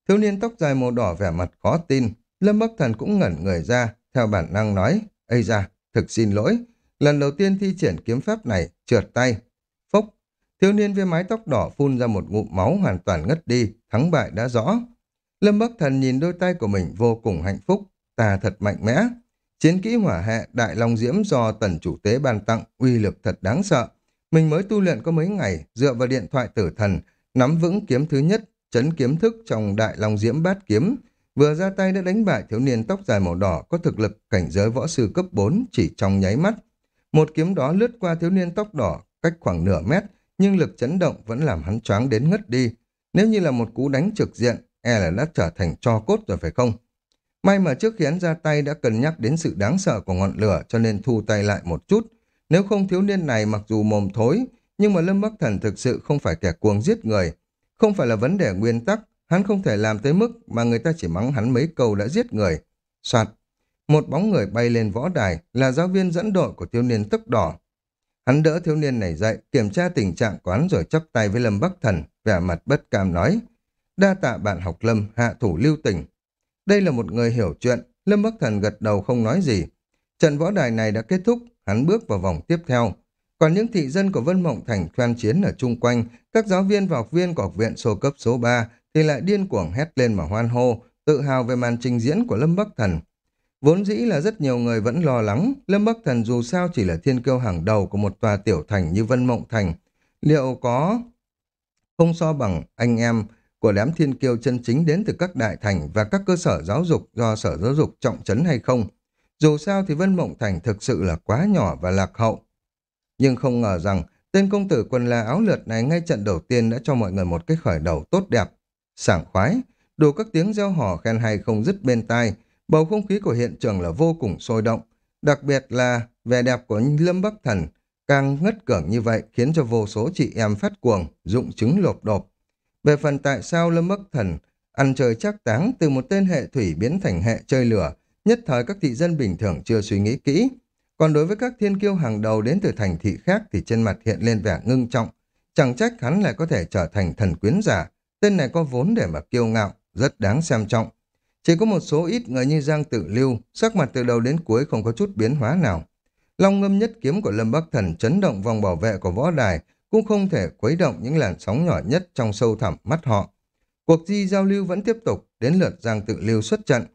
Thiếu niên tóc dài màu đỏ vẻ mặt khó tin. Lâm Bắc Thần cũng ngẩn người ra, theo bản năng nói, Ây da, thực xin lỗi. Lần đầu tiên thi triển kiếm pháp này, trượt tay. Thiếu niên với mái tóc đỏ phun ra một ngụm máu hoàn toàn ngất đi, thắng bại đã rõ. Lâm Bắc Thần nhìn đôi tay của mình vô cùng hạnh phúc, ta thật mạnh mẽ. Chiến kỹ hỏa hệ Đại Long Diễm do tần chủ tế ban tặng, uy lực thật đáng sợ. Mình mới tu luyện có mấy ngày, dựa vào điện thoại tử thần, nắm vững kiếm thứ nhất, chấn kiếm thức trong Đại Long Diễm bát kiếm, vừa ra tay đã đánh bại thiếu niên tóc dài màu đỏ có thực lực cảnh giới võ sư cấp 4 chỉ trong nháy mắt. Một kiếm đó lướt qua thiếu niên tóc đỏ cách khoảng nửa mét, nhưng lực chấn động vẫn làm hắn choáng đến ngất đi. Nếu như là một cú đánh trực diện, e là đã trở thành cho cốt rồi phải không? May mà trước khi hắn ra tay đã cân nhắc đến sự đáng sợ của ngọn lửa cho nên thu tay lại một chút. Nếu không thiếu niên này mặc dù mồm thối, nhưng mà Lâm Bắc Thần thực sự không phải kẻ cuồng giết người. Không phải là vấn đề nguyên tắc, hắn không thể làm tới mức mà người ta chỉ mắng hắn mấy câu đã giết người. Soạt, một bóng người bay lên võ đài là giáo viên dẫn đội của thiếu niên tức đỏ. Hắn đỡ thiếu niên này dậy, kiểm tra tình trạng quán rồi chắp tay với Lâm Bắc Thần, vẻ mặt bất cam nói. Đa tạ bạn học Lâm, hạ thủ lưu tình. Đây là một người hiểu chuyện, Lâm Bắc Thần gật đầu không nói gì. Trận võ đài này đã kết thúc, hắn bước vào vòng tiếp theo. Còn những thị dân của Vân Mộng Thành khoan chiến ở chung quanh, các giáo viên và học viên của học viện số cấp số 3 thì lại điên cuồng hét lên mà hoan hô, tự hào về màn trình diễn của Lâm Bắc Thần. Vốn dĩ là rất nhiều người vẫn lo lắng, Lâm Bắc Thần dù sao chỉ là thiên kiêu hàng đầu của một tòa tiểu thành như Vân Mộng Thành. Liệu có không so bằng anh em của đám thiên kiêu chân chính đến từ các đại thành và các cơ sở giáo dục do sở giáo dục trọng trấn hay không? Dù sao thì Vân Mộng Thành thực sự là quá nhỏ và lạc hậu. Nhưng không ngờ rằng tên công tử quần là áo lượt này ngay trận đầu tiên đã cho mọi người một cái khởi đầu tốt đẹp. Sảng khoái, đủ các tiếng gieo hò khen hay không dứt bên tai, bầu không khí của hiện trường là vô cùng sôi động. Đặc biệt là vẻ đẹp của Lâm Bắc Thần càng ngất cường như vậy khiến cho vô số chị em phát cuồng, dụng chứng lột đột. Về phần tại sao Lâm Bắc Thần ăn chơi chắc táng từ một tên hệ thủy biến thành hệ chơi lửa, nhất thời các thị dân bình thường chưa suy nghĩ kỹ. Còn đối với các thiên kiêu hàng đầu đến từ thành thị khác thì trên mặt hiện lên vẻ ngưng trọng. Chẳng trách hắn lại có thể trở thành thần quyến giả. Tên này có vốn để mà kiêu ngạo, rất đáng xem trọng. Chỉ có một số ít người như Giang Tự Lưu, sắc mặt từ đầu đến cuối không có chút biến hóa nào. Long ngâm nhất kiếm của Lâm Bắc Thần chấn động vòng bảo vệ của võ đài, cũng không thể khuấy động những làn sóng nhỏ nhất trong sâu thẳm mắt họ. Cuộc di giao lưu vẫn tiếp tục, đến lượt Giang Tự Lưu xuất trận.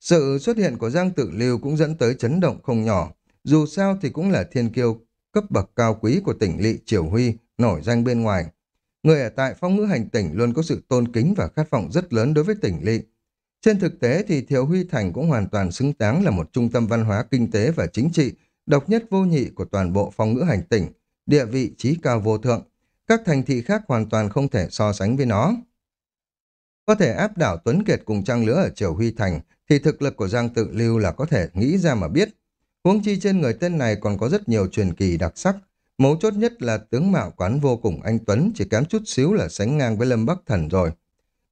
Sự xuất hiện của Giang Tự Lưu cũng dẫn tới chấn động không nhỏ, dù sao thì cũng là thiên kiêu cấp bậc cao quý của tỉnh lỵ Triều Huy, nổi danh bên ngoài. Người ở tại phong ngữ hành tỉnh luôn có sự tôn kính và khát vọng rất lớn đối với tỉnh lỵ. Trên thực tế thì Thiều Huy Thành cũng hoàn toàn xứng đáng là một trung tâm văn hóa kinh tế và chính trị độc nhất vô nhị của toàn bộ phong ngữ hành tỉnh, địa vị trí cao vô thượng. Các thành thị khác hoàn toàn không thể so sánh với nó. Có thể áp đảo Tuấn Kiệt cùng trang lứa ở Triều Huy Thành thì thực lực của Giang Tự Lưu là có thể nghĩ ra mà biết. Huống chi trên người tên này còn có rất nhiều truyền kỳ đặc sắc. Mấu chốt nhất là tướng mạo quán vô cùng anh Tuấn chỉ kém chút xíu là sánh ngang với Lâm Bắc Thần rồi.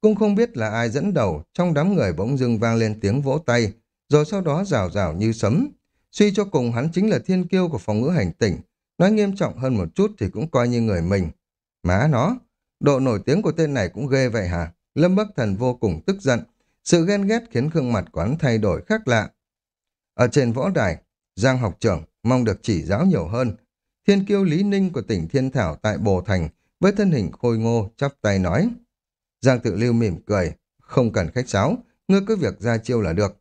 Cũng không biết là ai dẫn đầu, trong đám người bỗng dưng vang lên tiếng vỗ tay, rồi sau đó rào rào như sấm. Suy cho cùng hắn chính là thiên kiêu của phòng ngữ hành tỉnh, nói nghiêm trọng hơn một chút thì cũng coi như người mình. Má nó, độ nổi tiếng của tên này cũng ghê vậy hả? Lâm Bắc Thần vô cùng tức giận, sự ghen ghét khiến gương mặt của hắn thay đổi khác lạ. Ở trên võ đài, Giang học trưởng mong được chỉ giáo nhiều hơn. Thiên kiêu Lý Ninh của tỉnh Thiên Thảo tại Bồ Thành với thân hình khôi ngô chắp tay nói. Giang tự lưu mỉm cười, không cần khách sáo, ngươi cứ việc ra chiêu là được.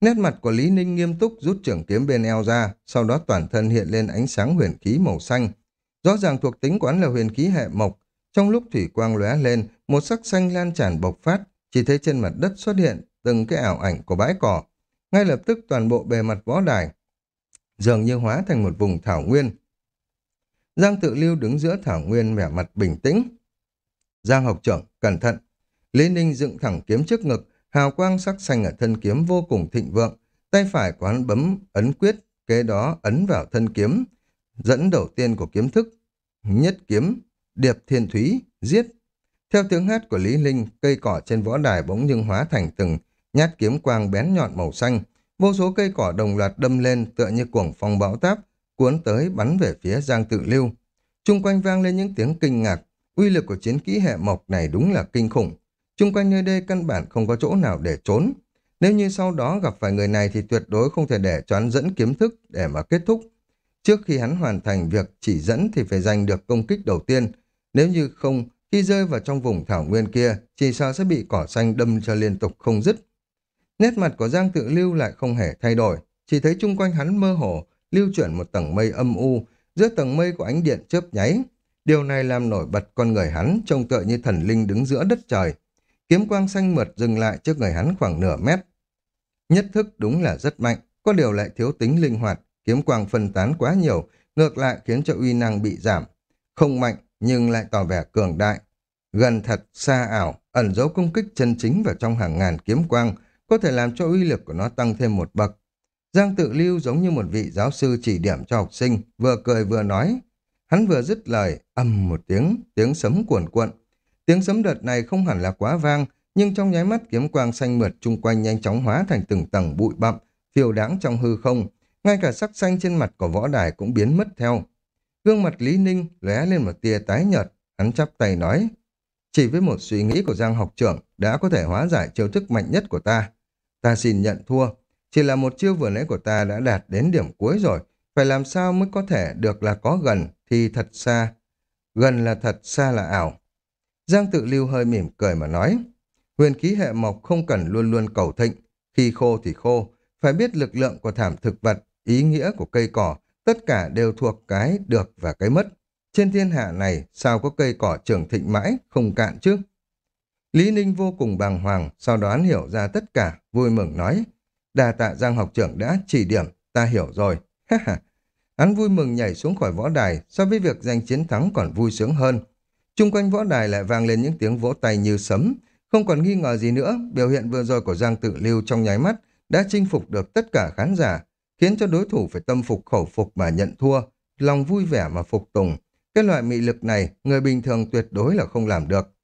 Nét mặt của Lý Ninh nghiêm túc rút trưởng kiếm bên eo ra, sau đó toàn thân hiện lên ánh sáng huyền khí màu xanh. Rõ ràng thuộc tính quán là huyền khí hệ mộc, trong lúc thủy quang lóe lên, một sắc xanh lan tràn bộc phát, chỉ thấy trên mặt đất xuất hiện từng cái ảo ảnh của bãi cỏ. Ngay lập tức toàn bộ bề mặt võ đài dường như hóa thành một vùng thảo nguyên. Giang tự lưu đứng giữa thảo nguyên vẻ mặt bình tĩnh. Giang học trưởng, cẩn thận. Lý Ninh dựng thẳng kiếm trước ngực, hào quang sắc xanh ở thân kiếm vô cùng thịnh vượng. Tay phải của hắn bấm ấn quyết, kế đó ấn vào thân kiếm. Dẫn đầu tiên của kiếm thức. Nhất kiếm, điệp thiên thúy, giết. Theo tiếng hát của Lý Linh, cây cỏ trên võ đài bỗng nhưng hóa thành từng nhát kiếm quang bén nhọn màu xanh. Vô số cây cỏ đồng loạt đâm lên tựa như cuồng phong bão táp, cuốn tới bắn về phía Giang Tự Lưu. Trung quanh vang lên những tiếng kinh ngạc, uy lực của chiến kỹ hệ mộc này đúng là kinh khủng. Trung quanh nơi đây căn bản không có chỗ nào để trốn. Nếu như sau đó gặp phải người này thì tuyệt đối không thể để cho hắn dẫn kiếm thức để mà kết thúc. Trước khi hắn hoàn thành việc chỉ dẫn thì phải giành được công kích đầu tiên. Nếu như không, khi rơi vào trong vùng thảo nguyên kia, chỉ sợ sẽ bị cỏ xanh đâm cho liên tục không dứt. Nét mặt của Giang Tự Lưu lại không hề thay đổi, chỉ thấy chung quanh hắn mơ hồ, lưu chuyển một tầng mây âm u, giữa tầng mây có ánh điện chớp nháy. Điều này làm nổi bật con người hắn trông tựa như thần linh đứng giữa đất trời. Kiếm quang xanh mượt dừng lại trước người hắn khoảng nửa mét. Nhất thức đúng là rất mạnh, có điều lại thiếu tính linh hoạt, kiếm quang phân tán quá nhiều, ngược lại khiến cho uy năng bị giảm. Không mạnh nhưng lại tỏ vẻ cường đại. Gần thật, xa ảo, ẩn dấu công kích chân chính vào trong hàng ngàn kiếm quang, có thể làm cho uy lực của nó tăng thêm một bậc. Giang tự lưu giống như một vị giáo sư chỉ điểm cho học sinh, vừa cười vừa nói. Hắn vừa dứt lời, ầm một tiếng, tiếng sấm cuồn cuộn. Tiếng sấm đợt này không hẳn là quá vang, nhưng trong nháy mắt kiếm quang xanh mượt chung quanh nhanh chóng hóa thành từng tầng bụi bặm, phiêu đáng trong hư không. Ngay cả sắc xanh trên mặt của võ đài cũng biến mất theo. Gương mặt Lý Ninh lóe lên một tia tái nhợt, hắn chắp tay nói. Chỉ với một suy nghĩ của Giang học trưởng đã có thể hóa giải chiêu thức mạnh nhất của ta. Ta xin nhận thua. Chỉ là một chiêu vừa nãy của ta đã đạt đến điểm cuối rồi. Phải làm sao mới có thể được là có gần thì thật xa. Gần là thật, xa là ảo. Giang tự lưu hơi mỉm cười mà nói. Huyền khí hệ mộc không cần luôn luôn cầu thịnh. Khi khô thì khô. Phải biết lực lượng của thảm thực vật, ý nghĩa của cây cỏ, tất cả đều thuộc cái được và cái mất. Trên thiên hạ này sao có cây cỏ trưởng thịnh mãi, không cạn chứ? Lý Ninh vô cùng bàng hoàng, sau đó hắn hiểu ra tất cả, vui mừng nói. Đà tạ Giang học trưởng đã chỉ điểm, ta hiểu rồi. ha ha hắn vui mừng nhảy xuống khỏi võ đài, so với việc giành chiến thắng còn vui sướng hơn. Trung quanh võ đài lại vang lên những tiếng vỗ tay như sấm. Không còn nghi ngờ gì nữa, biểu hiện vừa rồi của Giang tự lưu trong nháy mắt đã chinh phục được tất cả khán giả, khiến cho đối thủ phải tâm phục khẩu phục mà nhận thua, lòng vui vẻ mà phục tùng. Cái loại mị lực này, người bình thường tuyệt đối là không làm được.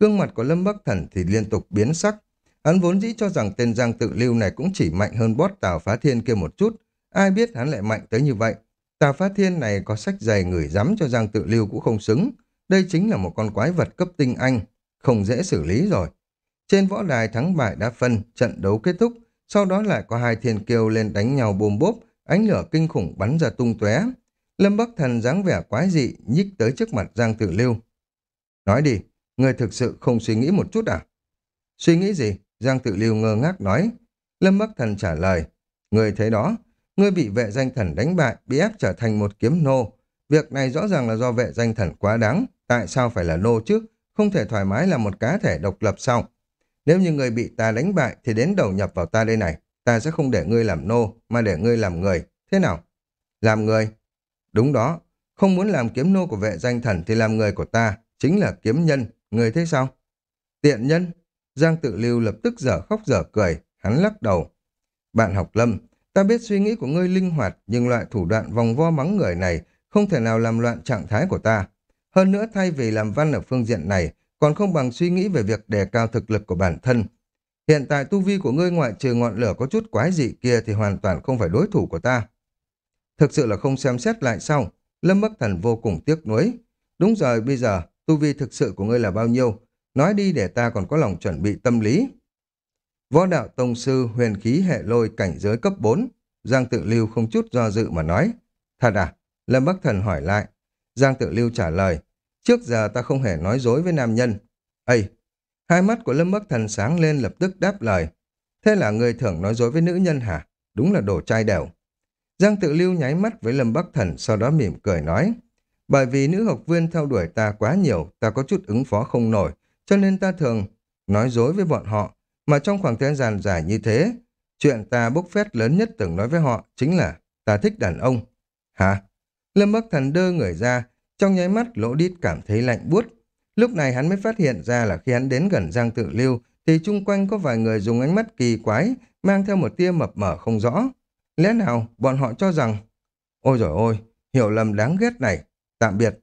Gương mặt của Lâm Bắc Thần thì liên tục biến sắc. Hắn vốn dĩ cho rằng tên Giang tự lưu này cũng chỉ mạnh hơn bót Tào Phá Thiên kia một chút. Ai biết hắn lại mạnh tới như vậy tà Phá Thiên này có sách dày người dám cho Giang tự lưu cũng không xứng. đây chính là một con quái vật cấp tinh anh, không dễ xử lý rồi. Trên võ đài thắng bại đã phân, trận đấu kết thúc, sau đó lại có hai thiên kiêu lên đánh nhau bùm bốp, ánh lửa kinh khủng bắn ra tung tóe. Lâm Bắc Thần dáng vẻ quái dị, nhích tới trước mặt Giang Tự Lưu. Nói đi, người thực sự không suy nghĩ một chút à? Suy nghĩ gì? Giang Tự Lưu ngơ ngác nói. Lâm Bắc Thần trả lời. Người thấy đó, ngươi bị vệ danh thần đánh bại, bị ép trở thành một kiếm nô. Việc này rõ ràng là do vệ danh thần quá đáng. Tại sao phải là nô chứ? Không thể thoải mái là một cá thể độc lập sao? Nếu như người bị ta đánh bại thì đến đầu nhập vào ta đây này. Ta sẽ không để ngươi làm nô, mà để ngươi làm người. Thế nào? Làm người? Đúng đó. Không muốn làm kiếm nô của vệ danh thần thì làm người của ta. Chính là kiếm nhân. Người thế sao? Tiện nhân? Giang tự lưu lập tức dở khóc dở cười. Hắn lắc đầu. Bạn học lâm, ta biết suy nghĩ của ngươi linh hoạt, nhưng loại thủ đoạn vòng vo mắng người này không thể nào làm loạn trạng thái của ta. Hơn nữa thay vì làm văn ở phương diện này, còn không bằng suy nghĩ về việc đề cao thực lực của bản thân. Hiện tại tu vi của ngươi ngoại trừ ngọn lửa có chút quái dị kia thì hoàn toàn không phải đối thủ của ta. Thực sự là không xem xét lại sau, Lâm Bắc Thần vô cùng tiếc nuối. Đúng rồi, bây giờ, tu vi thực sự của ngươi là bao nhiêu? Nói đi để ta còn có lòng chuẩn bị tâm lý. Võ đạo tông sư huyền khí hệ lôi cảnh giới cấp 4. Giang tự lưu không chút do dự mà nói. Thật à? Lâm Bắc Thần hỏi lại. Giang tự lưu trả lời. Trước giờ ta không hề nói dối với nam nhân. Ây! Hai mắt của Lâm Bắc Thần sáng lên lập tức đáp lời. Thế là người thường nói dối với nữ nhân hả? Đúng là đồ trai đều. Giang tự lưu nháy mắt với Lâm Bắc Thần sau đó mỉm cười nói. Bởi vì nữ học viên theo đuổi ta quá nhiều, ta có chút ứng phó không nổi, cho nên ta thường nói dối với bọn họ. Mà trong khoảng thời gian dài như thế, chuyện ta bốc phét lớn nhất từng nói với họ chính là ta thích đàn ông. Hả? Lâm Bắc Thần đơ người ra, trong nháy mắt lỗ đít cảm thấy lạnh buốt. Lúc này hắn mới phát hiện ra là khi hắn đến gần Giang Tự Lưu thì chung quanh có vài người dùng ánh mắt kỳ quái mang theo một tia mập mờ không rõ. Lẽ nào bọn họ cho rằng Ôi rồi ôi, hiểu lầm đáng ghét này. Tạm biệt.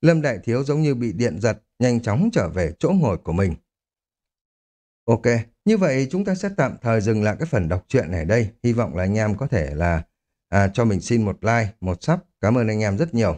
Lâm Đại Thiếu giống như bị điện giật, nhanh chóng trở về chỗ ngồi của mình. Ok, như vậy chúng ta sẽ tạm thời dừng lại cái phần đọc truyện này đây. Hy vọng là anh em có thể là à, cho mình xin một like, một sub. Cảm ơn anh em rất nhiều.